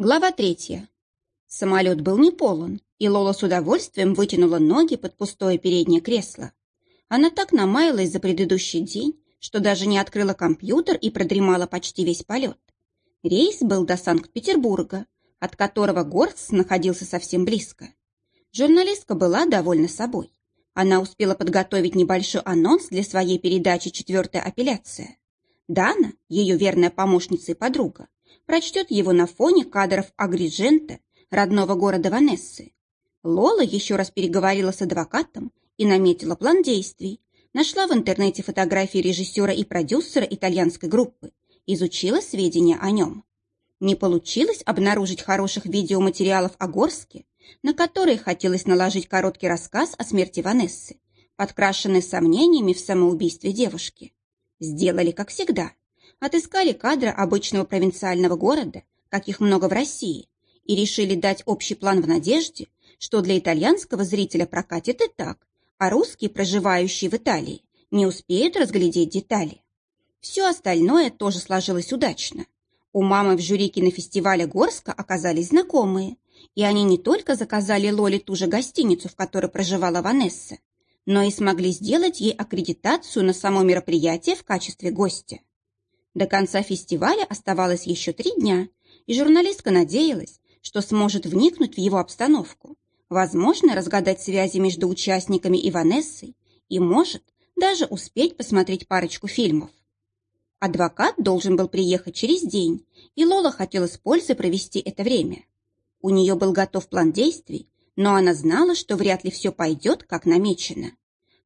Глава третья. Самолет был не полон, и Лола с удовольствием вытянула ноги под пустое переднее кресло. Она так намаялась за предыдущий день, что даже не открыла компьютер и продремала почти весь полет. Рейс был до Санкт-Петербурга, от которого Горс находился совсем близко. Журналистка была довольна собой. Она успела подготовить небольшой анонс для своей передачи «Четвертая апелляция». Дана, ее верная помощница и подруга, прочтет его на фоне кадров Агриджента, родного города Ванессы. Лола еще раз переговорила с адвокатом и наметила план действий. Нашла в интернете фотографии режиссера и продюсера итальянской группы, изучила сведения о нем. Не получилось обнаружить хороших видеоматериалов о Горске, на которые хотелось наложить короткий рассказ о смерти Ванессы, подкрашенный сомнениями в самоубийстве девушки. Сделали, как всегда отыскали кадры обычного провинциального города, каких много в России, и решили дать общий план в надежде, что для итальянского зрителя прокатит и так, а русские, проживающие в Италии, не успеют разглядеть детали. Все остальное тоже сложилось удачно. У мамы в жюри кинофестиваля Горска оказались знакомые, и они не только заказали Лоле ту же гостиницу, в которой проживала Ванесса, но и смогли сделать ей аккредитацию на само мероприятие в качестве гостя. До конца фестиваля оставалось еще три дня, и журналистка надеялась, что сможет вникнуть в его обстановку, возможно, разгадать связи между участниками и Ванессой и, может, даже успеть посмотреть парочку фильмов. Адвокат должен был приехать через день, и Лола хотела с пользой провести это время. У нее был готов план действий, но она знала, что вряд ли все пойдет, как намечено.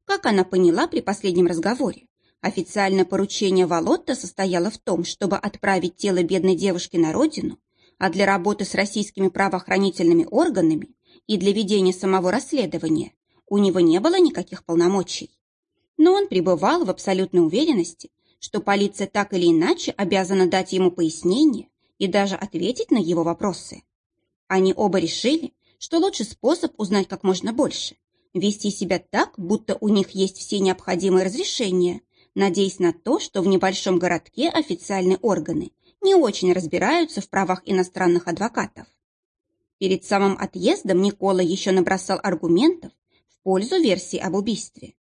Как она поняла при последнем разговоре, Официальное поручение Волотта состояло в том, чтобы отправить тело бедной девушки на родину, а для работы с российскими правоохранительными органами и для ведения самого расследования у него не было никаких полномочий. Но он пребывал в абсолютной уверенности, что полиция так или иначе обязана дать ему пояснение и даже ответить на его вопросы. Они оба решили, что лучший способ узнать как можно больше – вести себя так, будто у них есть все необходимые разрешения – надеясь на то, что в небольшом городке официальные органы не очень разбираются в правах иностранных адвокатов. Перед самым отъездом Никола еще набросал аргументов в пользу версии об убийстве.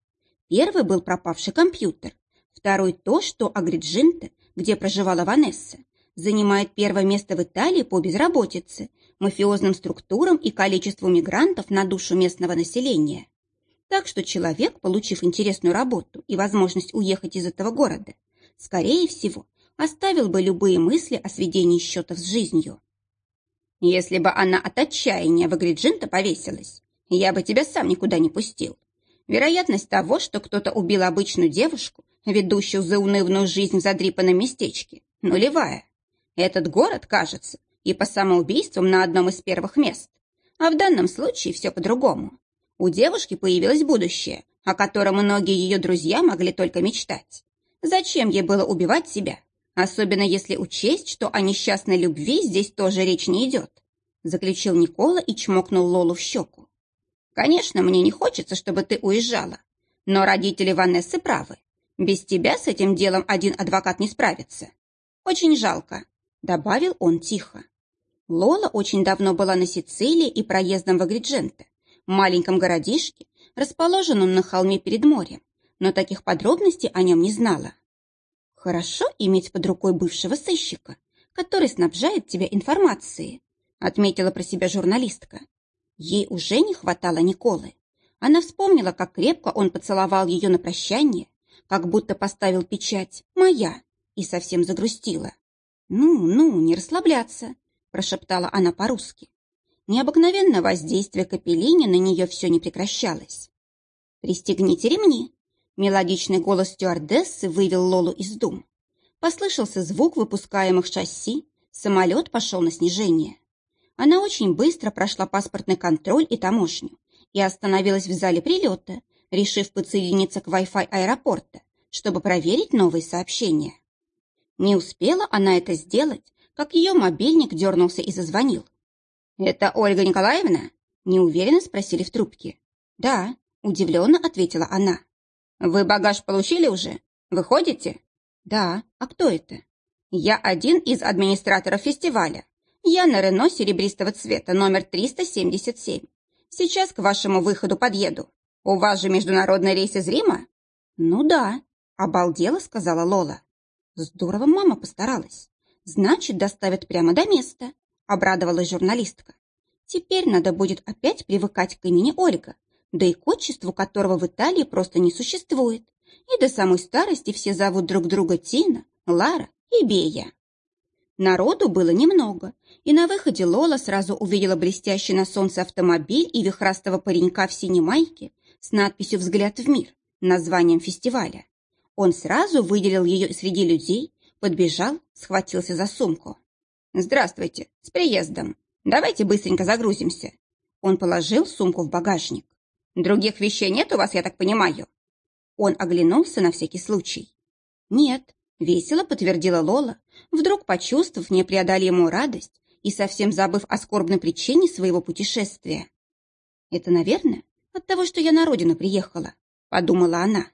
Первый был пропавший компьютер, второй то, что Агриджинте, где проживала Ванесса, занимает первое место в Италии по безработице, мафиозным структурам и количеству мигрантов на душу местного населения. Так что человек, получив интересную работу и возможность уехать из этого города, скорее всего, оставил бы любые мысли о сведении счетов с жизнью. Если бы она от отчаяния в Агриджинта повесилась, я бы тебя сам никуда не пустил. Вероятность того, что кто-то убил обычную девушку, ведущую заунывную жизнь в задрипанном местечке, нулевая. Этот город, кажется, и по самоубийствам на одном из первых мест. А в данном случае все по-другому. У девушки появилось будущее, о котором многие ее друзья могли только мечтать. Зачем ей было убивать себя? Особенно если учесть, что о несчастной любви здесь тоже речь не идет. Заключил Никола и чмокнул Лолу в щеку. Конечно, мне не хочется, чтобы ты уезжала. Но родители Ванессы правы. Без тебя с этим делом один адвокат не справится. Очень жалко, добавил он тихо. Лола очень давно была на Сицилии и проездом в Агридженте маленьком городишке, расположенном на холме перед морем, но таких подробностей о нем не знала. Хорошо иметь под рукой бывшего сыщика, который снабжает тебя информацией, отметила про себя журналистка. Ей уже не хватало Николы. Она вспомнила, как крепко он поцеловал ее на прощание, как будто поставил печать «Моя» и совсем загрустила. «Ну, ну, не расслабляться», – прошептала она по-русски. Необыкновенное воздействие капеллини на нее все не прекращалось. «Пристегните ремни!» Мелодичный голос стюардессы вывел Лолу из дум. Послышался звук выпускаемых шасси, самолет пошел на снижение. Она очень быстро прошла паспортный контроль и таможню и остановилась в зале прилета, решив подсоединиться к Wi-Fi аэропорта, чтобы проверить новые сообщения. Не успела она это сделать, как ее мобильник дернулся и зазвонил. «Это Ольга Николаевна?» – неуверенно спросили в трубке. «Да», – удивленно ответила она. «Вы багаж получили уже? Выходите?» «Да. А кто это?» «Я один из администраторов фестиваля. Я на Рено серебристого цвета, номер 377. Сейчас к вашему выходу подъеду. У вас же международный рейс из Рима? Ну да, обалдела, сказала Лола. Здорово мама постаралась. Значит, доставят прямо до места, обрадовалась журналистка. Теперь надо будет опять привыкать к имени Ольга, да и к отчеству которого в Италии просто не существует. И до самой старости все зовут друг друга Тина, Лара и Бея. Народу было немного, и на выходе Лола сразу увидела блестящий на солнце автомобиль и вихрастого паренька в синей майке с надписью «Взгляд в мир» названием фестиваля. Он сразу выделил ее среди людей, подбежал, схватился за сумку. «Здравствуйте, с приездом. Давайте быстренько загрузимся». Он положил сумку в багажник. «Других вещей нет у вас, я так понимаю?» Он оглянулся на всякий случай. «Нет», — весело подтвердила Лола, вдруг почувствовав непреодолимую радость и совсем забыв о скорбной причине своего путешествия. «Это, наверное, от того, что я на родину приехала», — подумала она.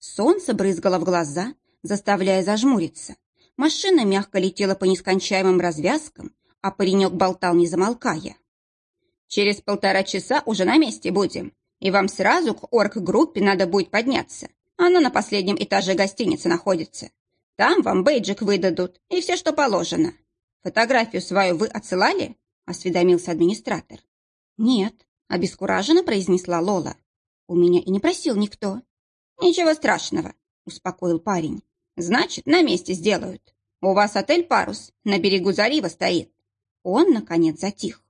Солнце брызгало в глаза, заставляя зажмуриться. Машина мягко летела по нескончаемым развязкам, а паренек болтал, не замолкая. «Через полтора часа уже на месте будем, и вам сразу к орг-группе надо будет подняться. Она на последнем этаже гостиницы находится. Там вам бейджик выдадут и все, что положено. Фотографию свою вы отсылали?» – осведомился администратор. «Нет», – обескураженно произнесла Лола. «У меня и не просил никто». «Ничего страшного», – успокоил парень. «Значит, на месте сделают. У вас отель «Парус» на берегу залива стоит». Он, наконец, затих.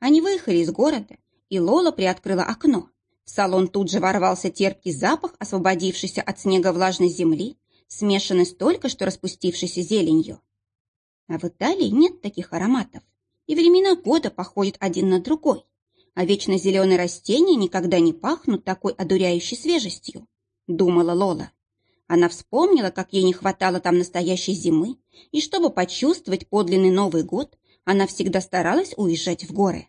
Они выехали из города, и Лола приоткрыла окно. В салон тут же ворвался терпкий запах, освободившийся от снега влажной земли, смешанный с только что распустившейся зеленью. А в Италии нет таких ароматов, и времена года походят один на другой, а вечно зеленые растения никогда не пахнут такой одуряющей свежестью думала Лола. Она вспомнила, как ей не хватало там настоящей зимы, и чтобы почувствовать подлинный Новый год, она всегда старалась уезжать в горы.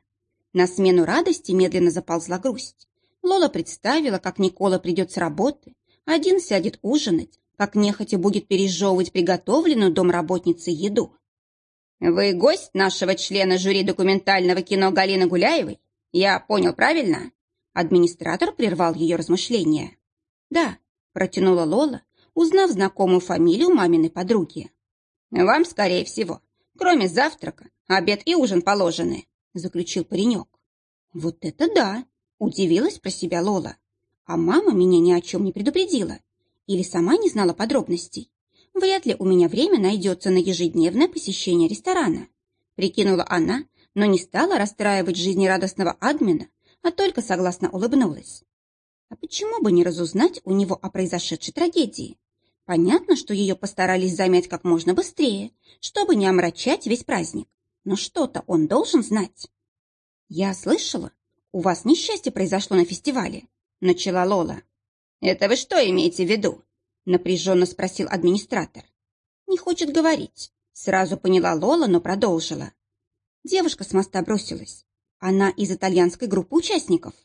На смену радости медленно заползла грусть. Лола представила, как Никола придет с работы, один сядет ужинать, как нехотя будет пережевывать приготовленную домработницей еду. «Вы гость нашего члена жюри документального кино Галины Гуляевой? Я понял правильно?» Администратор прервал ее размышления. «Да», – протянула Лола, узнав знакомую фамилию маминой подруги. «Вам, скорее всего, кроме завтрака, обед и ужин положены», – заключил паренек. «Вот это да!» – удивилась про себя Лола. «А мама меня ни о чем не предупредила. Или сама не знала подробностей. Вряд ли у меня время найдется на ежедневное посещение ресторана», – прикинула она, но не стала расстраивать жизнерадостного админа, а только согласно улыбнулась. А почему бы не разузнать у него о произошедшей трагедии? Понятно, что ее постарались замять как можно быстрее, чтобы не омрачать весь праздник. Но что-то он должен знать. «Я слышала, у вас несчастье произошло на фестивале», — начала Лола. «Это вы что имеете в виду?» — напряженно спросил администратор. «Не хочет говорить», — сразу поняла Лола, но продолжила. Девушка с моста бросилась. Она из итальянской группы участников.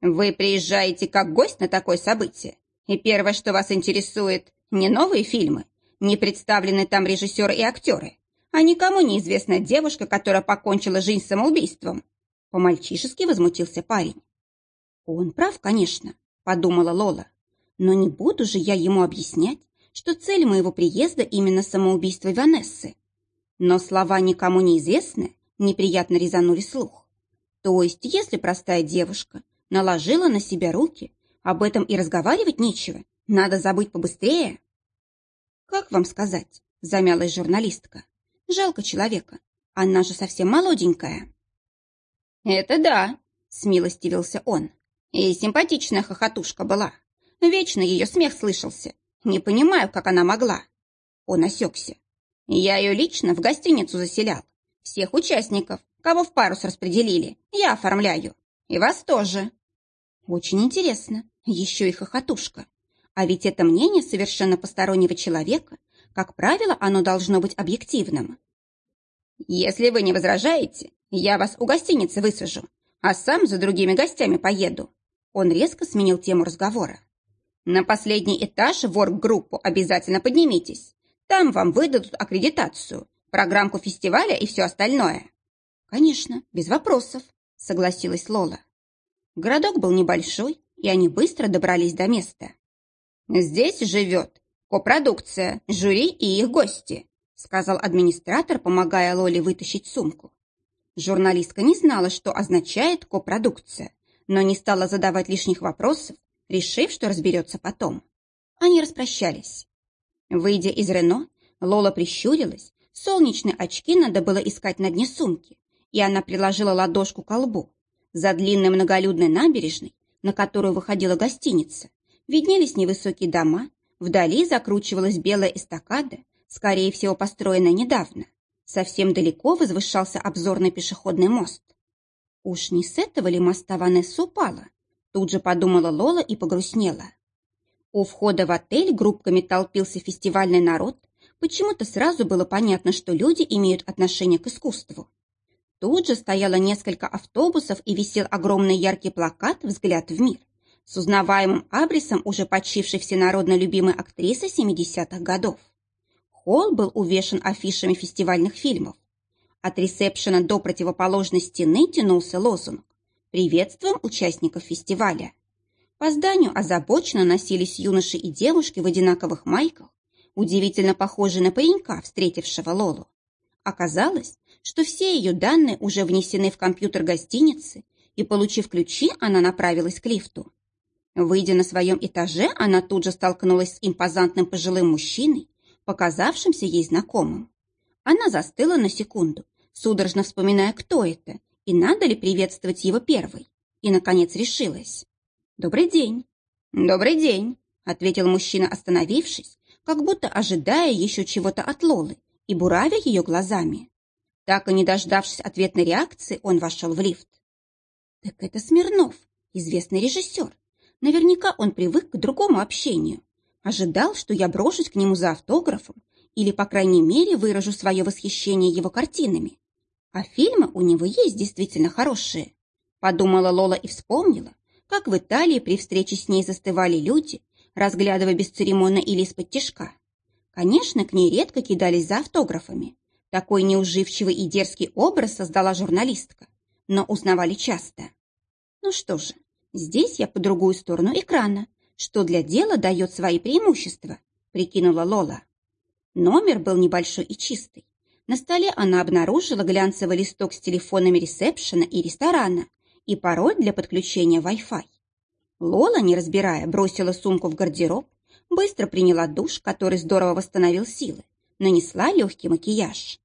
Вы приезжаете как гость на такое событие, и первое, что вас интересует, не новые фильмы, не представлены там режиссеры и актеры, а никому неизвестная девушка, которая покончила жизнь самоубийством. По-мальчишески возмутился парень. Он прав, конечно, подумала Лола. Но не буду же я ему объяснять, что цель моего приезда именно самоубийство Ванессы. Но слова никому неизвестны неприятно резанули слух. То есть, если простая девушка наложила на себя руки. Об этом и разговаривать нечего. Надо забыть побыстрее. Как вам сказать, замялась журналистка. Жалко человека. Она же совсем молоденькая. Это да, смилостивился он. И симпатичная хохотушка была. Вечно ее смех слышался. Не понимаю, как она могла. Он осекся. Я ее лично в гостиницу заселял. Всех участников, кого в парус распределили, я оформляю. И вас тоже. Очень интересно. Еще и хохотушка. А ведь это мнение совершенно постороннего человека. Как правило, оно должно быть объективным. Если вы не возражаете, я вас у гостиницы высажу, а сам за другими гостями поеду. Он резко сменил тему разговора. На последний этаж в орг-группу обязательно поднимитесь. Там вам выдадут аккредитацию. Программку фестиваля и все остальное?» «Конечно, без вопросов», — согласилась Лола. Городок был небольшой, и они быстро добрались до места. «Здесь живет копродукция, жюри и их гости», сказал администратор, помогая Лоле вытащить сумку. Журналистка не знала, что означает копродукция, но не стала задавать лишних вопросов, решив, что разберется потом. Они распрощались. Выйдя из Рено, Лола прищурилась, солнечные очки надо было искать на дне сумки, и она приложила ладошку к лбу. За длинной многолюдной набережной, на которую выходила гостиница, виднелись невысокие дома, вдали закручивалась белая эстакада, скорее всего, построенная недавно. Совсем далеко возвышался обзорный пешеходный мост. Уж не с этого ли моста Ванесса упала? Тут же подумала Лола и погрустнела. У входа в отель группками толпился фестивальный народ. Почему-то сразу было понятно, что люди имеют отношение к искусству. Тут же стояло несколько автобусов и висел огромный яркий плакат «Взгляд в мир» с узнаваемым абрисом уже почившей всенародно любимой актрисы 70-х годов. Холл был увешан афишами фестивальных фильмов. От ресепшена до противоположной стены тянулся лозунг «Приветствуем участников фестиваля». По зданию озабоченно носились юноши и девушки в одинаковых майках, удивительно похожие на паренька, встретившего Лолу. Оказалось, что все ее данные уже внесены в компьютер гостиницы, и, получив ключи, она направилась к лифту. Выйдя на своем этаже, она тут же столкнулась с импозантным пожилым мужчиной, показавшимся ей знакомым. Она застыла на секунду, судорожно вспоминая, кто это, и надо ли приветствовать его первой, и, наконец, решилась. «Добрый день». «Добрый день», — ответил мужчина, остановившись, как будто ожидая еще чего-то от Лолы и буравя ее глазами. Так и не дождавшись ответной реакции, он вошел в лифт. «Так это Смирнов, известный режиссер. Наверняка он привык к другому общению. Ожидал, что я брошусь к нему за автографом или, по крайней мере, выражу свое восхищение его картинами. А фильмы у него есть действительно хорошие. Подумала Лола и вспомнила, как в Италии при встрече с ней застывали люди, разглядывая бесцеремонно или из-под тяжка. Конечно, к ней редко кидались за автографами. Такой неуживчивый и дерзкий образ создала журналистка, но узнавали часто. Ну что же, здесь я по другую сторону экрана, что для дела дает свои преимущества, прикинула Лола. Номер был небольшой и чистый. На столе она обнаружила глянцевый листок с телефонами ресепшена и ресторана и пароль для подключения Wi-Fi. Лола, не разбирая, бросила сумку в гардероб, быстро приняла душ, который здорово восстановил силы, нанесла легкий макияж.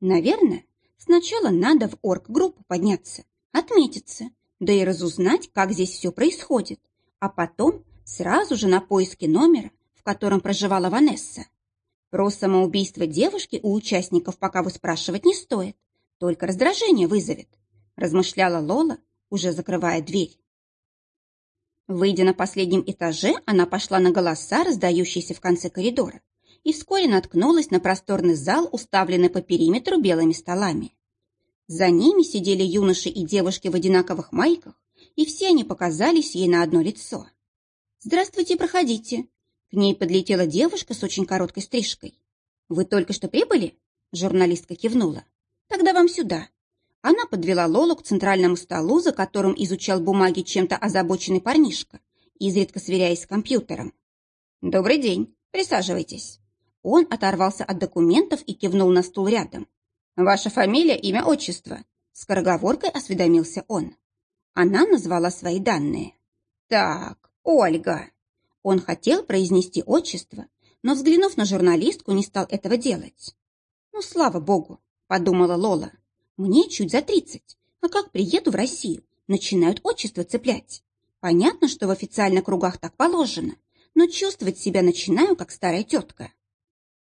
Наверное, сначала надо в орг-группу подняться, отметиться, да и разузнать, как здесь все происходит, а потом сразу же на поиски номера, в котором проживала Ванесса. Про самоубийство девушки у участников пока выспрашивать не стоит, только раздражение вызовет, размышляла Лола, уже закрывая дверь. Выйдя на последнем этаже, она пошла на голоса, раздающиеся в конце коридора, и вскоре наткнулась на просторный зал, уставленный по периметру белыми столами. За ними сидели юноши и девушки в одинаковых майках, и все они показались ей на одно лицо. «Здравствуйте, проходите!» К ней подлетела девушка с очень короткой стрижкой. «Вы только что прибыли?» Журналистка кивнула. «Тогда вам сюда. Она подвела Лолу к центральному столу, за которым изучал бумаги чем-то озабоченный парнишка, изредка сверяясь с компьютером. «Добрый день. Присаживайтесь». Он оторвался от документов и кивнул на стул рядом. «Ваша фамилия, имя, отчество?» Скороговоркой осведомился он. Она назвала свои данные. «Так, Ольга». Он хотел произнести отчество, но, взглянув на журналистку, не стал этого делать. «Ну, слава богу», — подумала Лола. Мне чуть за тридцать, а как приеду в Россию, начинают отчество цеплять. Понятно, что в официальных кругах так положено, но чувствовать себя начинаю, как старая тетка.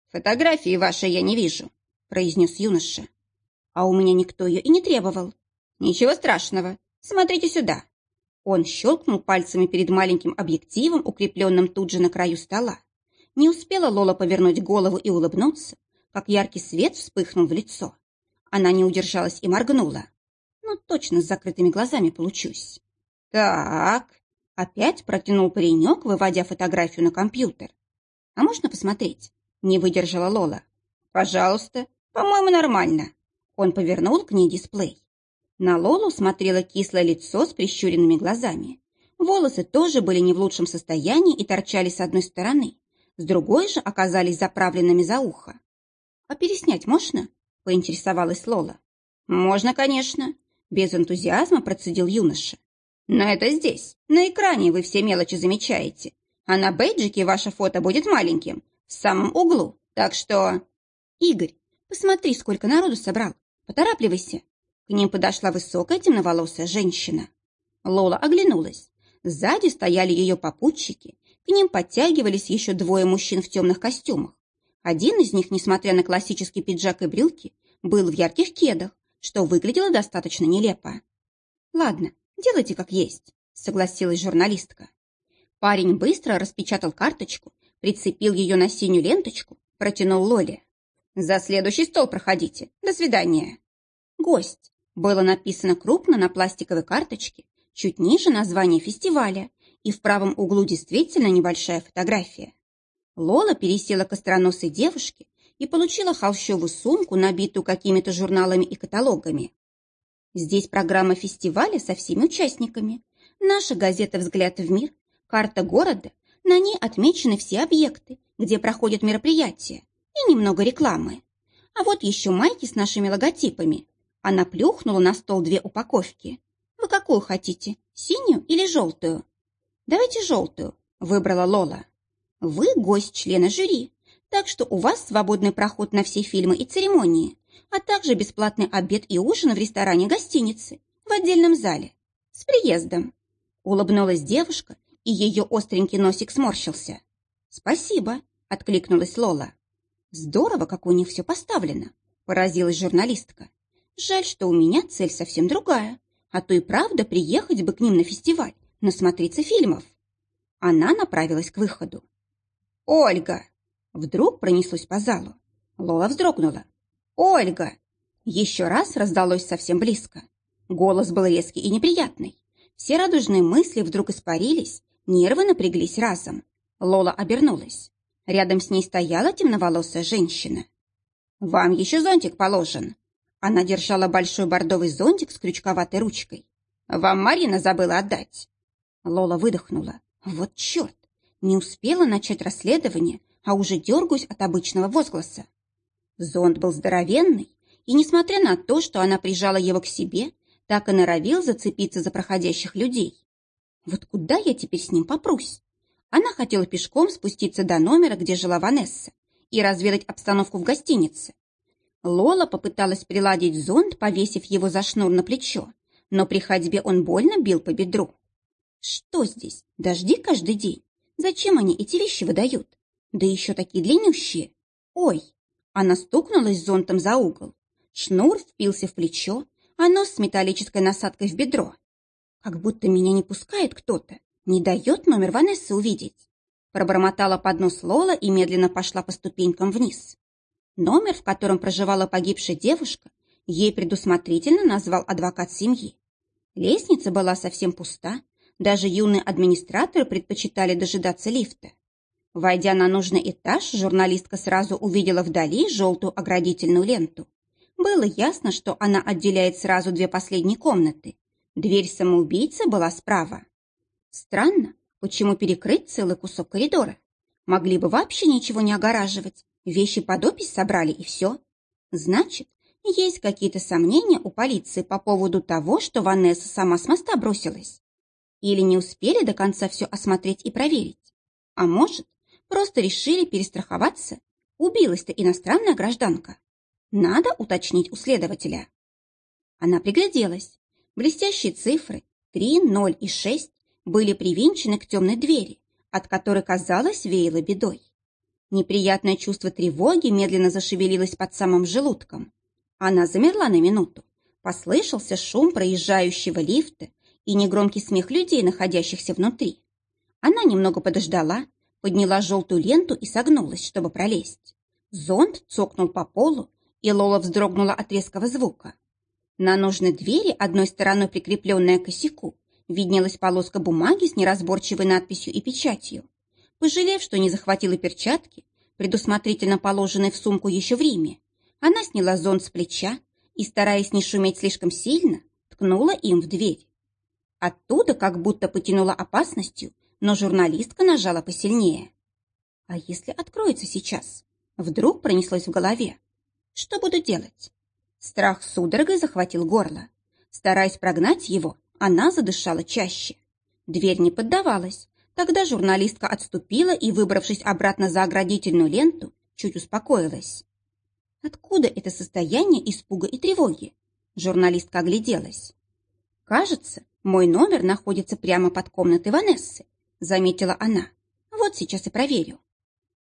«Фотографии вашей я не вижу», — произнес юноша. А у меня никто ее и не требовал. «Ничего страшного. Смотрите сюда». Он щелкнул пальцами перед маленьким объективом, укрепленным тут же на краю стола. Не успела Лола повернуть голову и улыбнуться, как яркий свет вспыхнул в лицо. Она не удержалась и моргнула. Ну, точно с закрытыми глазами получусь. Так, опять протянул паренек, выводя фотографию на компьютер. А можно посмотреть? Не выдержала Лола. Пожалуйста, По-моему, нормально». Он повернул к ней дисплей. На Лолу смотрело кислое лицо с прищуренными глазами. Волосы тоже были не в лучшем состоянии и торчали с одной стороны, с другой же оказались заправленными за ухо. «А переснять можно?» – поинтересовалась Лола. «Можно, конечно», – без энтузиазма процедил юноша. «Но это здесь, на экране вы все мелочи замечаете, а на бейджике ваше фото будет маленьким, в самом углу, так что...» «Игорь, посмотри, сколько народу собрал, поторапливайся». К ним подошла высокая темноволосая женщина. Лола оглянулась. Сзади стояли ее попутчики, к ним подтягивались еще двое мужчин в темных костюмах. Один из них, несмотря на классический пиджак и брюки, был в ярких кедах, что выглядело достаточно нелепо. «Ладно, делайте как есть», — согласилась журналистка. Парень быстро распечатал карточку, прицепил ее на синюю ленточку, протянул Лоле. «За следующий стол проходите. До свидания». «Гость» было написано крупно на пластиковой карточке, чуть ниже название фестиваля, и в правом углу действительно небольшая фотография. Лола пересела к остроносой девушке и получила холщовую сумку, набитую какими-то журналами и каталогами. Здесь программа фестиваля со всеми участниками. Наша газета «Взгляд в мир», карта города, на ней отмечены все объекты, где проходят мероприятия, и немного рекламы. А вот еще майки с нашими логотипами. Она плюхнула на стол две упаковки. Вы какую хотите, синюю или желтую? Давайте желтую, выбрала Лола. Вы гость члена жюри, так что у вас свободный проход на все фильмы и церемонии, а также бесплатный обед и ужин в ресторане гостиницы в отдельном зале. С приездом. Улыбнулась девушка, и ее остренький носик сморщился. «Спасибо», — откликнулась Лола. «Здорово, как у них все поставлено», — поразилась журналистка. «Жаль, что у меня цель совсем другая, а то и правда приехать бы к ним на фестиваль, насмотреться фильмов». Она направилась к выходу. «Ольга!» Вдруг пронеслось по залу. Лола вздрогнула. «Ольга!» Еще раз раздалось совсем близко. Голос был резкий и неприятный. Все радужные мысли вдруг испарились, нервы напряглись разом. Лола обернулась. Рядом с ней стояла темноволосая женщина. «Вам еще зонтик положен». Она держала большой бордовый зонтик с крючковатой ручкой. «Вам Марина забыла отдать». Лола выдохнула. «Вот черт! Не успела начать расследование, а уже дергаюсь от обычного возгласа. Зонт был здоровенный, и, несмотря на то, что она прижала его к себе, так и норовил зацепиться за проходящих людей. Вот куда я теперь с ним попрусь? Она хотела пешком спуститься до номера, где жила Ванесса, и разведать обстановку в гостинице. Лола попыталась приладить зонт, повесив его за шнур на плечо, но при ходьбе он больно бил по бедру. Что здесь? Дожди каждый день. Зачем они эти вещи выдают? Да еще такие длиннющие. Ой! Она стукнулась зонтом за угол. Шнур впился в плечо, а нос с металлической насадкой в бедро. Как будто меня не пускает кто-то, не дает номер Ванессы увидеть. Пробормотала под нос Лола и медленно пошла по ступенькам вниз. Номер, в котором проживала погибшая девушка, ей предусмотрительно назвал адвокат семьи. Лестница была совсем пуста, даже юные администраторы предпочитали дожидаться лифта. Войдя на нужный этаж, журналистка сразу увидела вдали желтую оградительную ленту. Было ясно, что она отделяет сразу две последние комнаты. Дверь самоубийцы была справа. Странно, почему перекрыть целый кусок коридора? Могли бы вообще ничего не огораживать. Вещи под опись собрали и все. Значит, есть какие-то сомнения у полиции по поводу того, что Ванесса сама с моста бросилась. Или не успели до конца все осмотреть и проверить. А может, просто решили перестраховаться? Убилась-то иностранная гражданка. Надо уточнить у следователя. Она пригляделась. Блестящие цифры 3, 0 и 6 были привинчены к темной двери, от которой, казалось, веяло бедой. Неприятное чувство тревоги медленно зашевелилось под самым желудком. Она замерла на минуту. Послышался шум проезжающего лифта и негромкий смех людей, находящихся внутри. Она немного подождала, подняла желтую ленту и согнулась, чтобы пролезть. Зонт цокнул по полу, и Лола вздрогнула от резкого звука. На нужной двери, одной стороной прикрепленная к косяку, виднелась полоска бумаги с неразборчивой надписью и печатью. Пожалев, что не захватила перчатки, предусмотрительно положенные в сумку еще в Риме, Она сняла зонт с плеча и, стараясь не шуметь слишком сильно, ткнула им в дверь. Оттуда как будто потянула опасностью, но журналистка нажала посильнее. А если откроется сейчас? Вдруг пронеслось в голове. Что буду делать? Страх судорогой захватил горло. Стараясь прогнать его, она задышала чаще. Дверь не поддавалась. Тогда журналистка отступила и, выбравшись обратно за оградительную ленту, чуть успокоилась. Откуда это состояние испуга и тревоги? Журналистка огляделась. Кажется, мой номер находится прямо под комнатой Ванессы, заметила она. Вот сейчас и проверю.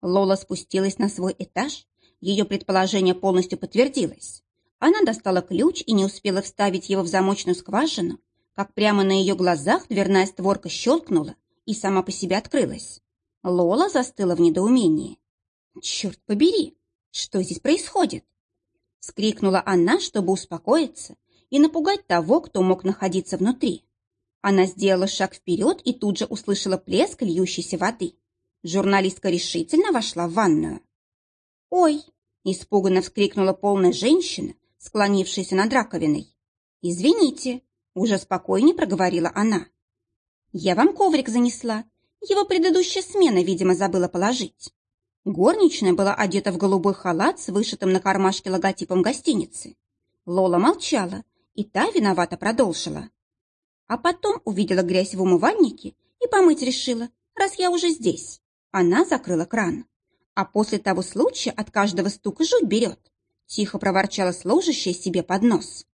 Лола спустилась на свой этаж. Ее предположение полностью подтвердилось. Она достала ключ и не успела вставить его в замочную скважину, как прямо на ее глазах дверная створка щелкнула и сама по себе открылась. Лола застыла в недоумении. «Черт побери! Что здесь происходит?» Скрикнула она, чтобы успокоиться и напугать того, кто мог находиться внутри. Она сделала шаг вперед и тут же услышала плеск льющейся воды. Журналистка решительно вошла в ванную. «Ой!» – испуганно вскрикнула полная женщина, склонившаяся над раковиной. «Извините», – уже спокойнее проговорила она. «Я вам коврик занесла. Его предыдущая смена, видимо, забыла положить». Горничная была одета в голубой халат с вышитым на кармашке логотипом гостиницы. Лола молчала, и та виновато продолжила. А потом увидела грязь в умывальнике и помыть решила, раз я уже здесь. Она закрыла кран. А после того случая от каждого стука жуть берет. Тихо проворчала служащая себе под нос.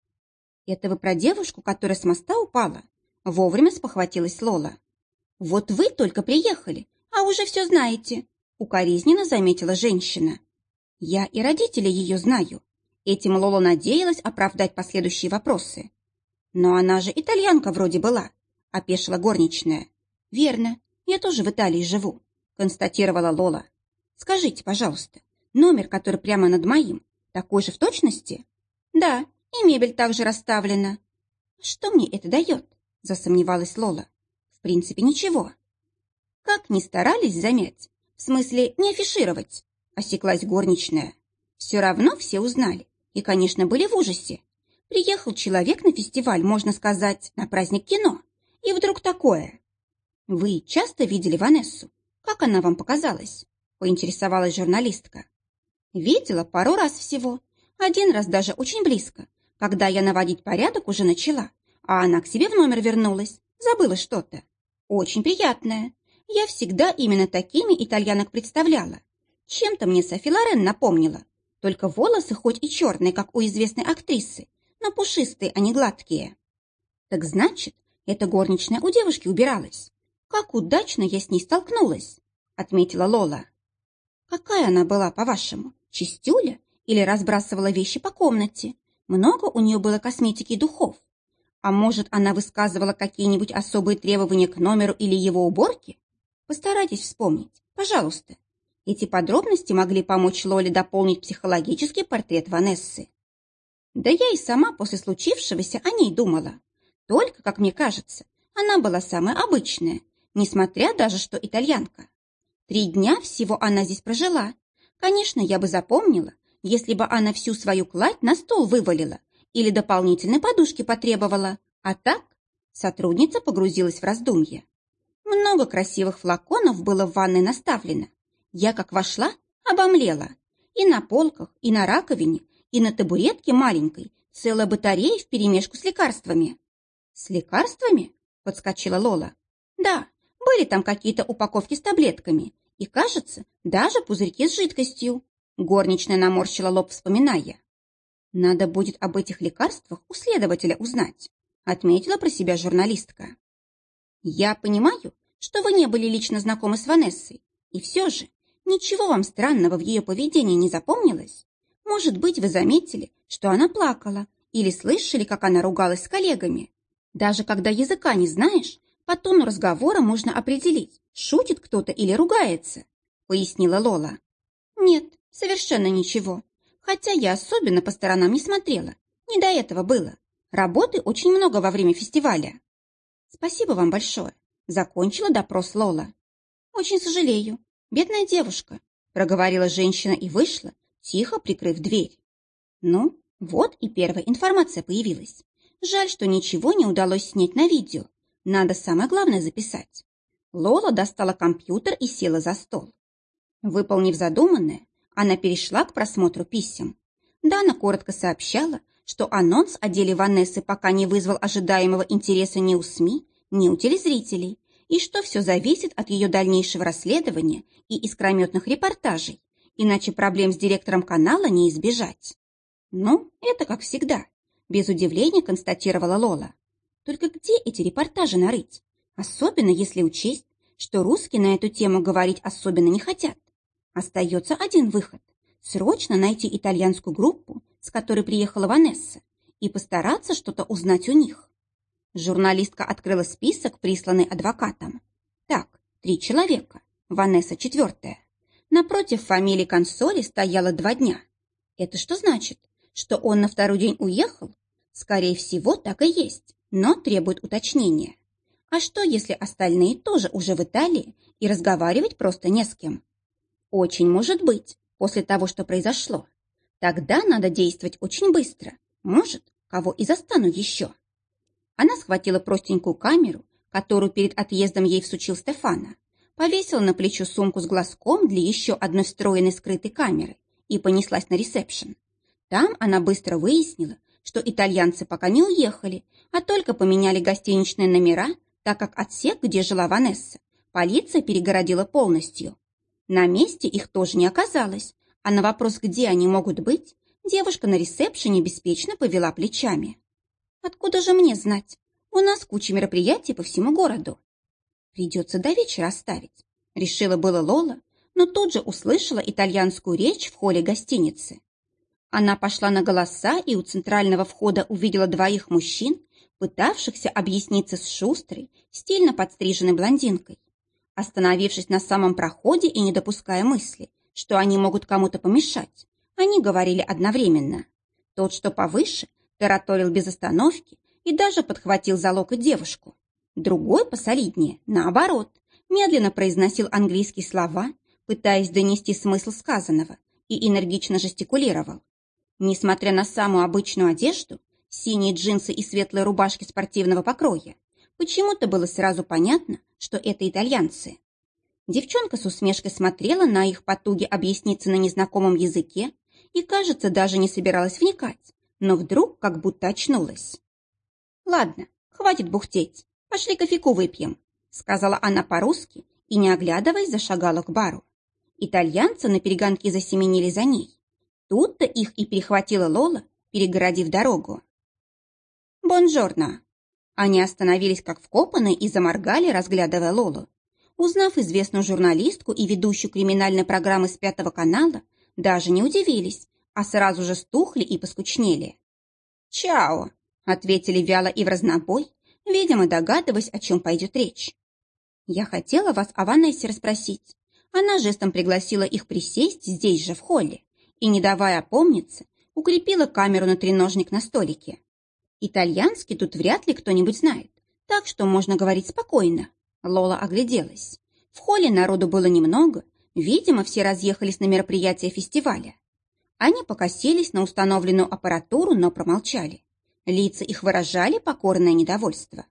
«Это вы про девушку, которая с моста упала?» Вовремя спохватилась Лола. «Вот вы только приехали, а уже все знаете», укоризненно заметила женщина. «Я и родители ее знаю». Этим Лола надеялась оправдать последующие вопросы. «Но она же итальянка вроде была», опешила горничная. «Верно, я тоже в Италии живу», констатировала Лола. «Скажите, пожалуйста, номер, который прямо над моим, такой же в точности? Да, и мебель также расставлена. Что мне это дает? Засомневалась Лола. В принципе, ничего. Как ни старались замять, в смысле не афишировать, осеклась горничная. Все равно все узнали и, конечно, были в ужасе. Приехал человек на фестиваль, можно сказать, на праздник кино. И вдруг такое. Вы часто видели Ванессу? Как она вам показалась? Поинтересовалась журналистка. Видела пару раз всего. Один раз даже очень близко, когда я наводить порядок уже начала, а она к себе в номер вернулась, забыла что-то. Очень приятная. Я всегда именно такими итальянок представляла. Чем-то мне Софи Лорен напомнила. Только волосы хоть и черные, как у известной актрисы, но пушистые, а не гладкие. Так значит, эта горничная у девушки убиралась. Как удачно я с ней столкнулась, отметила Лола. Какая она была, по-вашему? Чистюля или разбрасывала вещи по комнате. Много у нее было косметики и духов. А может, она высказывала какие-нибудь особые требования к номеру или его уборке? Постарайтесь вспомнить, пожалуйста. Эти подробности могли помочь Лоле дополнить психологический портрет Ванессы. Да я и сама после случившегося о ней думала. Только, как мне кажется, она была самая обычная, несмотря даже что итальянка. Три дня всего она здесь прожила, Конечно, я бы запомнила, если бы она всю свою кладь на стол вывалила или дополнительной подушки потребовала. А так сотрудница погрузилась в раздумье. Много красивых флаконов было в ванной наставлено. Я как вошла, обомлела. И на полках, и на раковине, и на табуретке маленькой целая батарея вперемешку с лекарствами. «С лекарствами?» – подскочила Лола. «Да, были там какие-то упаковки с таблетками, и, кажется, даже пузырьки с жидкостью. Горничная наморщила лоб, вспоминая. Надо будет об этих лекарствах у следователя узнать, отметила про себя журналистка. Я понимаю, что вы не были лично знакомы с Ванессой, и все же ничего вам странного в ее поведении не запомнилось. Может быть, вы заметили, что она плакала, или слышали, как она ругалась с коллегами. Даже когда языка не знаешь, по тону разговора можно определить, шутит кто-то или ругается, пояснила Лола. Нет, совершенно ничего. Хотя я особенно по сторонам не смотрела. Не до этого было. Работы очень много во время фестиваля. Спасибо вам большое. Закончила допрос Лола. Очень сожалею. Бедная девушка, проговорила женщина и вышла, тихо прикрыв дверь. Ну, вот и первая информация появилась. Жаль, что ничего не удалось снять на видео. Надо самое главное записать. Лола достала компьютер и села за стол. Выполнив задуманное, она перешла к просмотру писем. Дана коротко сообщала, что анонс о деле Ванессы пока не вызвал ожидаемого интереса ни у СМИ, ни у телезрителей, и что все зависит от ее дальнейшего расследования и искрометных репортажей, иначе проблем с директором канала не избежать. Ну, это как всегда, без удивления констатировала Лола. Только где эти репортажи нарыть? Особенно если учесть, что русские на эту тему говорить особенно не хотят. Остается один выход срочно найти итальянскую группу, с которой приехала Ванесса, и постараться что-то узнать у них. Журналистка открыла список, присланный адвокатом. Так, три человека, Ванесса четвертая. Напротив фамилии консоли стояло два дня. Это что значит? Что он на второй день уехал? Скорее всего, так и есть, но требует уточнения. А что, если остальные тоже уже в Италии и разговаривать просто не с кем? Очень может быть, после того, что произошло. Тогда надо действовать очень быстро. Может, кого и застану еще. Она схватила простенькую камеру, которую перед отъездом ей всучил Стефана, повесила на плечо сумку с глазком для еще одной встроенной скрытой камеры и понеслась на ресепшн. Там она быстро выяснила, что итальянцы пока не уехали, а только поменяли гостиничные номера, так как отсек, где жила Ванесса, полиция перегородила полностью. На месте их тоже не оказалось, а на вопрос, где они могут быть, девушка на ресепшене беспечно повела плечами. «Откуда же мне знать? У нас куча мероприятий по всему городу». «Придется до вечера оставить», — решила было Лола, но тут же услышала итальянскую речь в холле гостиницы. Она пошла на голоса и у центрального входа увидела двоих мужчин, пытавшихся объясниться с шустрой, стильно подстриженной блондинкой. Остановившись на самом проходе и не допуская мысли, что они могут кому-то помешать, они говорили одновременно. Тот, что повыше, тараторил без остановки и даже подхватил за локоть девушку. Другой, посолиднее, наоборот, медленно произносил английские слова, пытаясь донести смысл сказанного, и энергично жестикулировал. Несмотря на самую обычную одежду, синие джинсы и светлые рубашки спортивного покроя, почему-то было сразу понятно, что это итальянцы. Девчонка с усмешкой смотрела на их потуги объясниться на незнакомом языке и, кажется, даже не собиралась вникать, но вдруг как будто очнулась. «Ладно, хватит бухтеть, пошли кофейку выпьем», сказала она по-русски и, не оглядываясь, зашагала к бару. Итальянцы на перегонки засеменили за ней. Тут-то их и перехватила Лола, перегородив дорогу. «Бонжорно!» Они остановились как вкопанные и заморгали, разглядывая Лолу. Узнав известную журналистку и ведущую криминальной программы с Пятого канала, даже не удивились, а сразу же стухли и поскучнели. «Чао!» — ответили вяло и в разнобой, видимо, догадываясь, о чем пойдет речь. «Я хотела вас о Ванессе расспросить». Она жестом пригласила их присесть здесь же, в холле, и, не давая опомниться, укрепила камеру на треножник на столике. Итальянский тут вряд ли кто-нибудь знает, так что можно говорить спокойно. Лола огляделась. В холле народу было немного, видимо, все разъехались на мероприятие фестиваля. Они покосились на установленную аппаратуру, но промолчали. Лица их выражали покорное недовольство.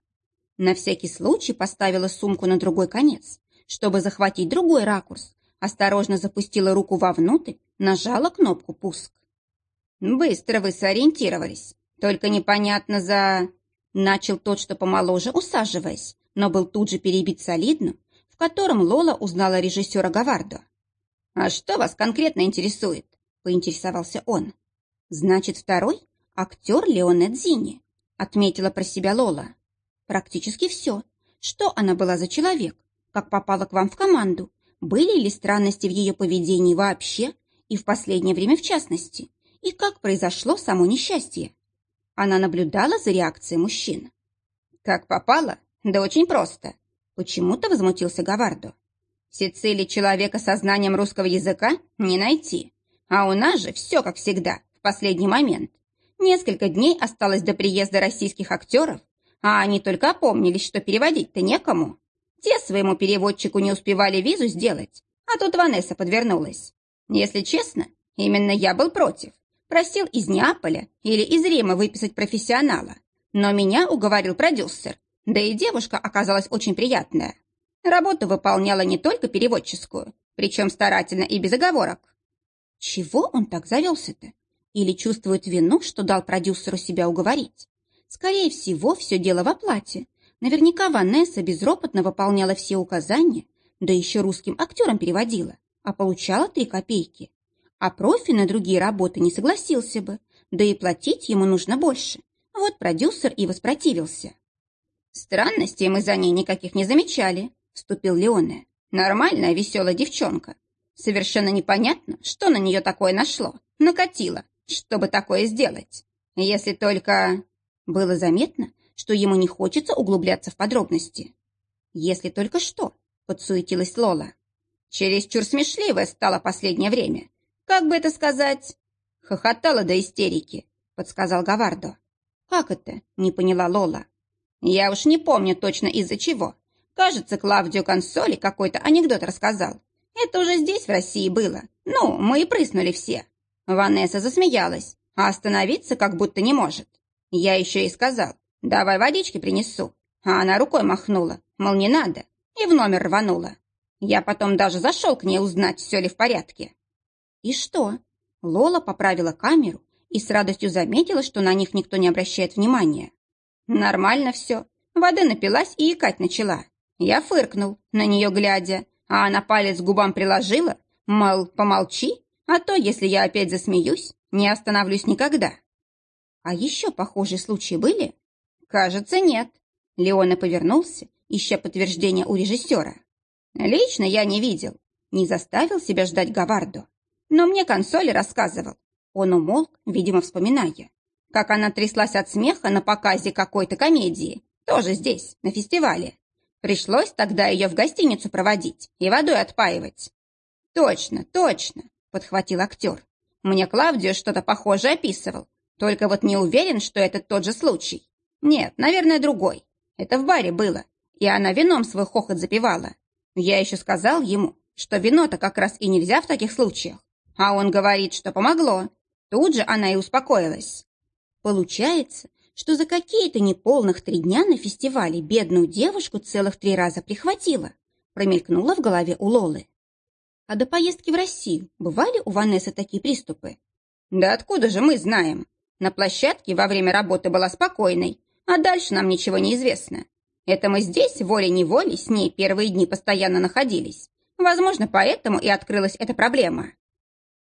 На всякий случай поставила сумку на другой конец, чтобы захватить другой ракурс, осторожно запустила руку вовнутрь, нажала кнопку «Пуск». «Быстро вы сориентировались», только непонятно за...» Начал тот, что помоложе, усаживаясь, но был тут же перебит солидно, в котором Лола узнала режиссера Гавардо. «А что вас конкретно интересует?» – поинтересовался он. «Значит, второй – актер Леоне Дзини», – отметила про себя Лола. «Практически все. Что она была за человек? Как попала к вам в команду? Были ли странности в ее поведении вообще и в последнее время в частности? И как произошло само несчастье?» Она наблюдала за реакцией мужчин. «Как попало? Да очень просто!» Почему-то возмутился Гавардо. «В Сицилии человека со знанием русского языка не найти. А у нас же все как всегда, в последний момент. Несколько дней осталось до приезда российских актеров, а они только опомнились, что переводить-то некому. Те своему переводчику не успевали визу сделать, а тут Ванесса подвернулась. Если честно, именно я был против, Просил из Неаполя или из Рима выписать профессионала. Но меня уговорил продюсер. Да и девушка оказалась очень приятная. Работу выполняла не только переводческую, причем старательно и без оговорок. Чего он так завелся-то? Или чувствует вину, что дал продюсеру себя уговорить? Скорее всего, все дело в оплате. Наверняка Ванесса безропотно выполняла все указания, да еще русским актерам переводила, а получала три копейки. А профи на другие работы не согласился бы, да и платить ему нужно больше. Вот продюсер и воспротивился. «Странностей мы за ней никаких не замечали», — вступил Леоне. «Нормальная веселая девчонка. Совершенно непонятно, что на нее такое нашло, накатило, чтобы такое сделать. Если только...» Было заметно, что ему не хочется углубляться в подробности. «Если только что», — подсуетилась Лола. «Чересчур смешливая стала последнее время. Как бы это сказать?» «Хохотала до истерики», — подсказал Гавардо. «Как это?» — не поняла Лола. «Я уж не помню точно из-за чего. Кажется, Клавдио Консоли какой-то анекдот рассказал. Это уже здесь, в России, было. Ну, мы и прыснули все». Ванесса засмеялась, а остановиться как будто не может. Я еще и сказал, давай водички принесу. А она рукой махнула, мол, не надо, и в номер рванула. Я потом даже зашел к ней узнать, все ли в порядке. И что? Лола поправила камеру и с радостью заметила, что на них никто не обращает внимания. Нормально все. Воды напилась и икать начала. Я фыркнул, на нее глядя, а она палец к губам приложила, мол, помолчи, а то, если я опять засмеюсь, не остановлюсь никогда. А еще похожие случаи были? Кажется, нет. Леона повернулся, ища подтверждения у режиссера. Лично я не видел. Не заставил себя ждать Гавардо. Но мне консоли рассказывал. Он умолк, видимо, вспоминая. Как она тряслась от смеха на показе какой-то комедии. Тоже здесь, на фестивале. Пришлось тогда ее в гостиницу проводить и водой отпаивать. «Точно, точно», — подхватил актер. «Мне Клавдио что-то похожее описывал. Только вот не уверен, что это тот же случай. Нет, наверное, другой. Это в баре было, и она вином свой хохот запивала. Я еще сказал ему, что вино-то как раз и нельзя в таких случаях. А он говорит, что помогло. Тут же она и успокоилась. Получается, что за какие-то неполных три дня на фестивале бедную девушку целых три раза прихватила. Промелькнула в голове у Лолы. А до поездки в Россию бывали у Ванессы такие приступы? Да откуда же мы знаем? На площадке во время работы была спокойной, а дальше нам ничего не известно. Это мы здесь волей-неволей с ней первые дни постоянно находились. Возможно, поэтому и открылась эта проблема.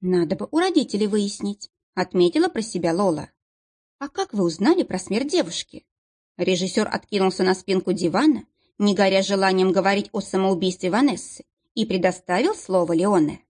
Надо бы у родителей выяснить, отметила про себя Лола. А как вы узнали про смерть девушки? Режиссер откинулся на спинку дивана, не горя желанием говорить о самоубийстве Ванессы, и предоставил слово Леоне.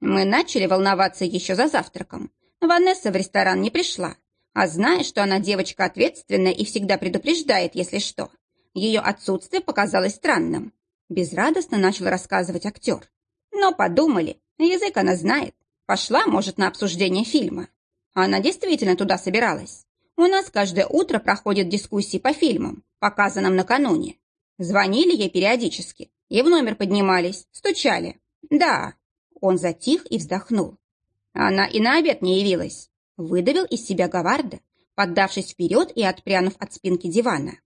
Мы начали волноваться еще за завтраком. Ванесса в ресторан не пришла, а зная, что она девочка ответственная и всегда предупреждает, если что, ее отсутствие показалось странным. Безрадостно начал рассказывать актер. Но подумали, язык она знает, Пошла, может, на обсуждение фильма. Она действительно туда собиралась. У нас каждое утро проходят дискуссии по фильмам, показанным накануне. Звонили ей периодически и в номер поднимались, стучали. Да, он затих и вздохнул. Она и на обед не явилась. Выдавил из себя Гаварда, поддавшись вперед и отпрянув от спинки дивана.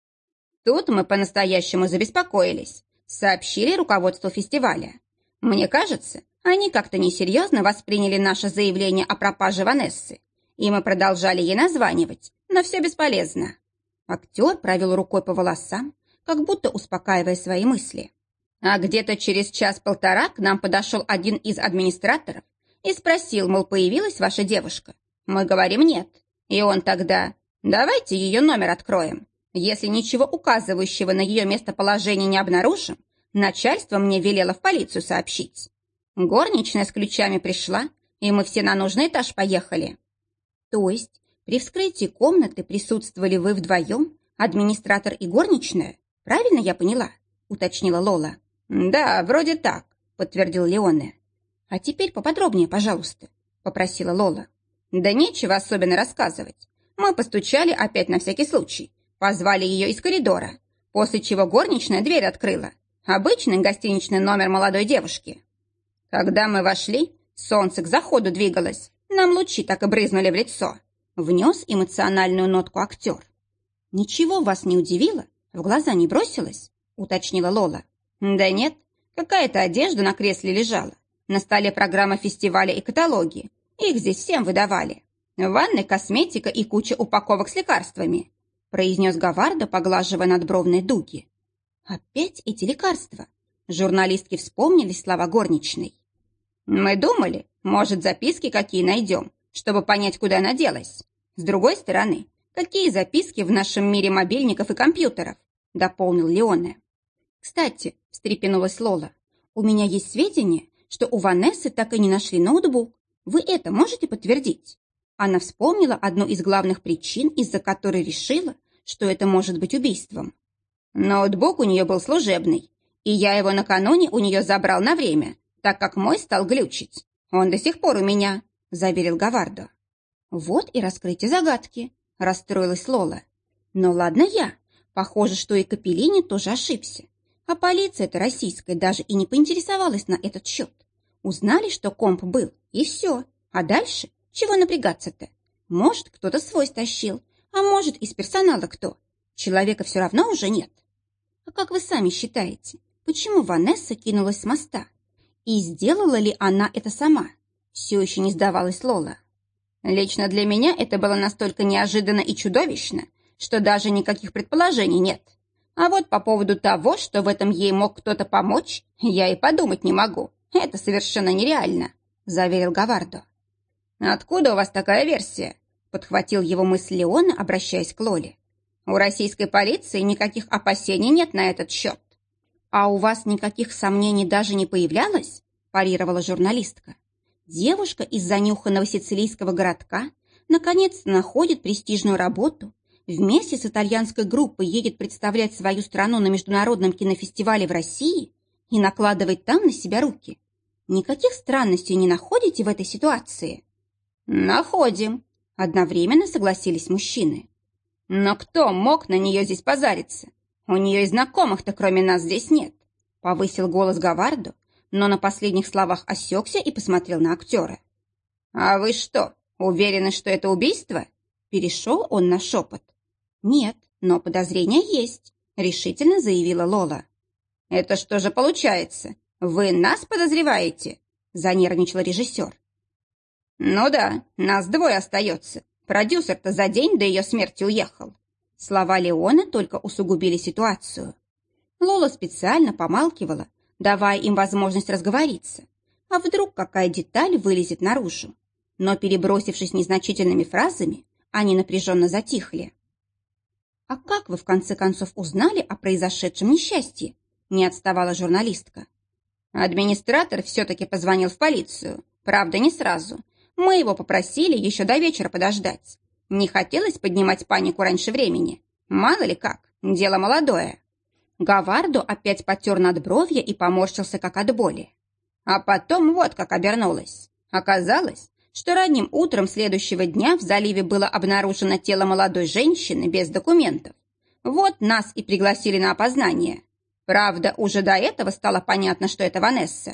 Тут мы по-настоящему забеспокоились. Сообщили руководству фестиваля. Мне кажется, они как-то несерьезно восприняли наше заявление о пропаже Ванессы, и мы продолжали ей названивать, но все бесполезно. Актер провел рукой по волосам, как будто успокаивая свои мысли. А где-то через час-полтора к нам подошел один из администраторов и спросил, мол, появилась ваша девушка. Мы говорим «нет». И он тогда «давайте ее номер откроем. Если ничего указывающего на ее местоположение не обнаружим, начальство мне велело в полицию сообщить. Горничная с ключами пришла, и мы все на нужный этаж поехали. То есть при вскрытии комнаты присутствовали вы вдвоем, администратор и горничная? Правильно я поняла? Уточнила Лола. Да, вроде так, подтвердил Леоне. А теперь поподробнее, пожалуйста, попросила Лола. Да нечего особенно рассказывать. Мы постучали опять на всякий случай. Позвали ее из коридора, после чего горничная дверь открыла. Обычный гостиничный номер молодой девушки. Когда мы вошли, солнце к заходу двигалось, Нам лучи так и брызнули в лицо. Внес эмоциональную нотку актер. «Ничего вас не удивило? В глаза не бросилось?» — уточнила Лола. «Да нет, какая-то одежда на кресле лежала. На столе программа фестиваля и каталоги. Их здесь всем выдавали. В ванной косметика и куча упаковок с лекарствами», — произнес Гаварда, поглаживая надбровные дуги. «Опять эти лекарства?» Журналистки вспомнили слова горничной. «Мы думали, может, записки какие найдем, чтобы понять, куда она делась. С другой стороны, какие записки в нашем мире мобильников и компьютеров?» дополнил Леоне. «Кстати», — встрепенулась Лола, «у меня есть сведения, что у Ванессы так и не нашли ноутбук. Вы это можете подтвердить?» Она вспомнила одну из главных причин, из-за которой решила, что это может быть убийством. Ноутбук у нее был служебный, и я его накануне у нее забрал на время, так как мой стал глючить. Он до сих пор у меня», — заверил Гавардо. «Вот и раскрытие загадки», — расстроилась Лола. «Но ладно я. Похоже, что и Капеллини тоже ошибся. А полиция-то российская даже и не поинтересовалась на этот счет. Узнали, что комп был, и все. А дальше чего напрягаться-то? Может, кто-то свой стащил, а может, из персонала кто. Человека все равно уже нет. А как вы сами считаете, почему Ванесса кинулась с моста? И сделала ли она это сама? Все еще не сдавалась Лола. Лично для меня это было настолько неожиданно и чудовищно, что даже никаких предположений нет. А вот по поводу того, что в этом ей мог кто-то помочь, я и подумать не могу. Это совершенно нереально, заверил Гавардо. Откуда у вас такая версия? Подхватил его мысль Леона, обращаясь к Лоле. У российской полиции никаких опасений нет на этот счет. «А у вас никаких сомнений даже не появлялось?» – парировала журналистка. Девушка из занюханного сицилийского городка наконец-то находит престижную работу, вместе с итальянской группой едет представлять свою страну на международном кинофестивале в России и накладывает там на себя руки. Никаких странностей не находите в этой ситуации? Находим, одновременно согласились мужчины. Но кто мог на нее здесь позариться? У нее и знакомых-то кроме нас здесь нет. Повысил голос Гаварду, но на последних словах осекся и посмотрел на актера. «А вы что, уверены, что это убийство?» Перешел он на шепот. «Нет, но подозрения есть», — решительно заявила Лола. «Это что же получается? Вы нас подозреваете?» — занервничал режиссер. «Ну да, нас двое остается. Продюсер-то за день до ее смерти уехал. Слова Леона только усугубили ситуацию. Лола специально помалкивала, давая им возможность разговориться. А вдруг какая деталь вылезет наружу? Но, перебросившись незначительными фразами, они напряженно затихли. «А как вы, в конце концов, узнали о произошедшем несчастье?» не отставала журналистка. Администратор все-таки позвонил в полицию. Правда, не сразу. Мы его попросили еще до вечера подождать. Не хотелось поднимать панику раньше времени. Мало ли как, дело молодое. Гаварду опять потер надбровье и поморщился как от боли. А потом вот как обернулось. Оказалось, что ранним утром следующего дня в заливе было обнаружено тело молодой женщины без документов. Вот нас и пригласили на опознание. Правда, уже до этого стало понятно, что это Ванесса.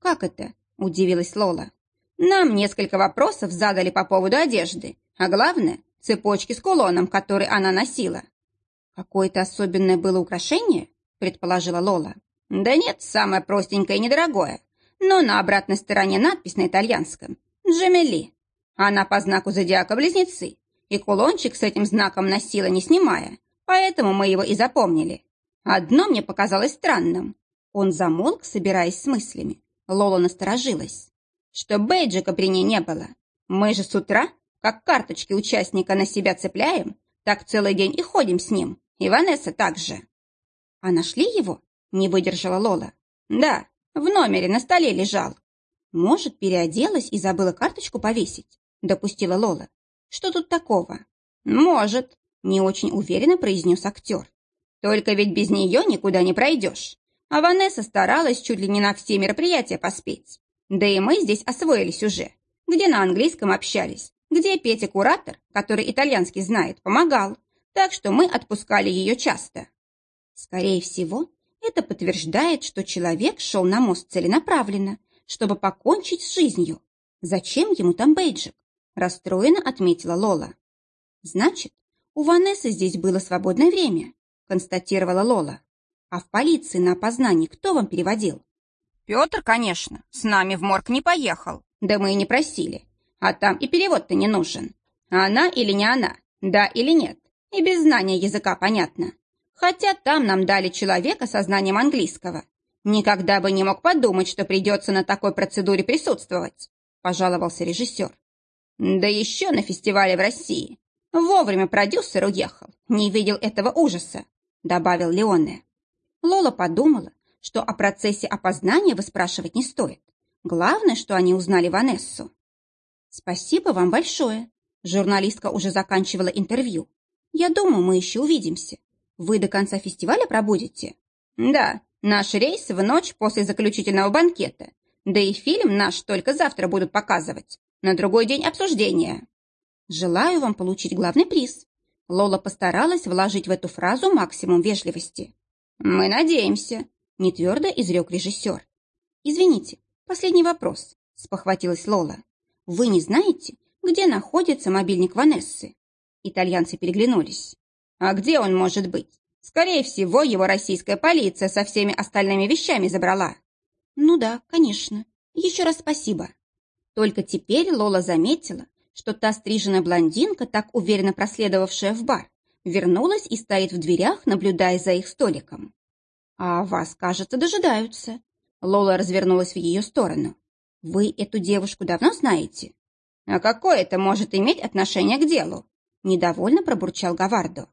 «Как это?» – удивилась Лола. «Нам несколько вопросов задали по поводу одежды, а главное, цепочки с кулоном, который она носила. «Какое-то особенное было украшение?» – предположила Лола. «Да нет, самое простенькое и недорогое. Но на обратной стороне надпись на итальянском «Джемели». Она по знаку зодиака близнецы, и кулончик с этим знаком носила, не снимая, поэтому мы его и запомнили. Одно мне показалось странным. Он замолк, собираясь с мыслями. Лола насторожилась. Что бейджика при ней не было. Мы же с утра как карточки участника на себя цепляем, так целый день и ходим с ним. И Ванесса также. А нашли его? Не выдержала Лола. Да, в номере на столе лежал. Может, переоделась и забыла карточку повесить? Допустила Лола. Что тут такого? Может, не очень уверенно произнес актер. Только ведь без нее никуда не пройдешь. А Ванесса старалась чуть ли не на все мероприятия поспеть. Да и мы здесь освоились уже, где на английском общались, где Петя куратор, который итальянский знает, помогал, так что мы отпускали ее часто. Скорее всего, это подтверждает, что человек шел на мост целенаправленно, чтобы покончить с жизнью, Зачем ему там бейджик? Расстроенно отметила Лола. Значит, у Ванессы здесь было свободное время, констатировала Лола. А в полиции на опознание кто вам переводил? Петр, конечно, с нами в морг не поехал. Да мы и не просили. А там и перевод-то не нужен. Она или не она, да или нет. И без знания языка понятно. Хотя там нам дали человека со знанием английского. Никогда бы не мог подумать, что придется на такой процедуре присутствовать, пожаловался режиссер. Да еще на фестивале в России. Вовремя продюсер уехал, не видел этого ужаса, добавил Леоне. Лола подумала, что о процессе опознания выспрашивать не стоит. Главное, что они узнали Ванессу. Спасибо вам большое. Журналистка уже заканчивала интервью. Я думаю, мы еще увидимся. Вы до конца фестиваля пробудете? Да, наш рейс в ночь после заключительного банкета. Да и фильм наш только завтра будут показывать. На другой день обсуждения. Желаю вам получить главный приз. Лола постаралась вложить в эту фразу максимум вежливости. Мы надеемся, нетвердо изрек режиссер. Извините, последний вопрос, спохватилась Лола. Вы не знаете, где находится мобильник Ванессы? Итальянцы переглянулись. А где он может быть? Скорее всего, его российская полиция со всеми остальными вещами забрала. Ну да, конечно. Еще раз спасибо. Только теперь Лола заметила, что та стриженная блондинка, так уверенно проследовавшая в бар, вернулась и стоит в дверях, наблюдая за их столиком. «А вас, кажется, дожидаются». Лола развернулась в ее сторону. «Вы эту девушку давно знаете?» «А какое это может иметь отношение к делу?» Недовольно пробурчал Гавардо.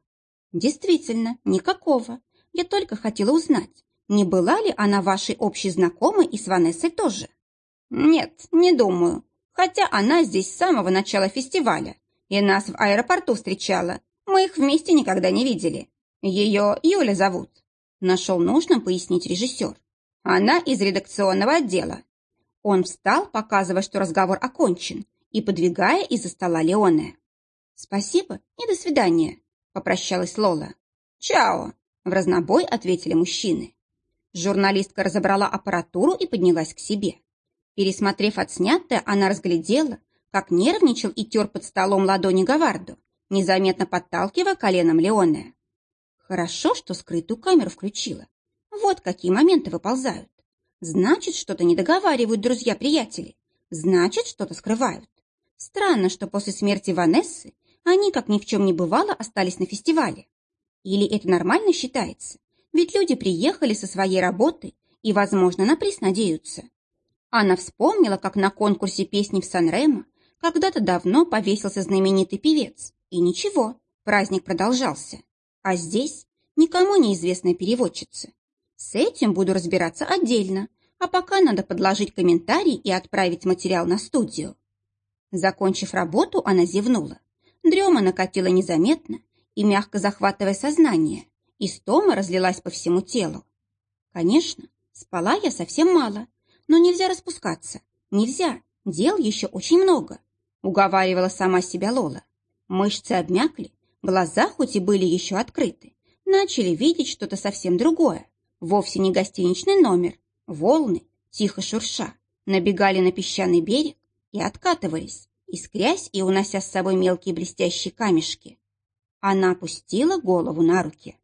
«Действительно, никакого. Я только хотела узнать, не была ли она вашей общей знакомой и с Ванессой тоже?» «Нет, не думаю. Хотя она здесь с самого начала фестиваля и нас в аэропорту встречала. Мы их вместе никогда не видели. Ее Юля зовут». Нашел нужным пояснить режиссер. Она из редакционного отдела. Он встал, показывая, что разговор окончен, и подвигая из-за стола Леоне. «Спасибо и до свидания», — попрощалась Лола. «Чао», — в разнобой ответили мужчины. Журналистка разобрала аппаратуру и поднялась к себе. Пересмотрев отснятое, она разглядела, как нервничал и тер под столом ладони Гаварду, незаметно подталкивая коленом Леоне. Хорошо, что скрытую камеру включила. Вот какие моменты выползают. Значит, что-то не договаривают друзья-приятели. Значит, что-то скрывают. Странно, что после смерти Ванессы они, как ни в чем не бывало, остались на фестивале. Или это нормально считается? Ведь люди приехали со своей работы и, возможно, на приз надеются. Она вспомнила, как на конкурсе песни в Сан-Ремо когда-то давно повесился знаменитый певец. И ничего, праздник продолжался. А здесь никому неизвестная переводчица. С этим буду разбираться отдельно, а пока надо подложить комментарий и отправить материал на студию. Закончив работу, она зевнула. Дрема накатила незаметно и, мягко захватывая сознание, истома разлилась по всему телу. Конечно, спала я совсем мало, но нельзя распускаться. Нельзя, дел еще очень много. Уговаривала сама себя Лола. Мышцы обмякли, глаза хоть и были еще открыты, начали видеть что-то совсем другое. Вовсе не гостиничный номер. Волны, тихо шурша, набегали на песчаный берег и откатывались, искрясь и унося с собой мелкие блестящие камешки. Она опустила голову на руки.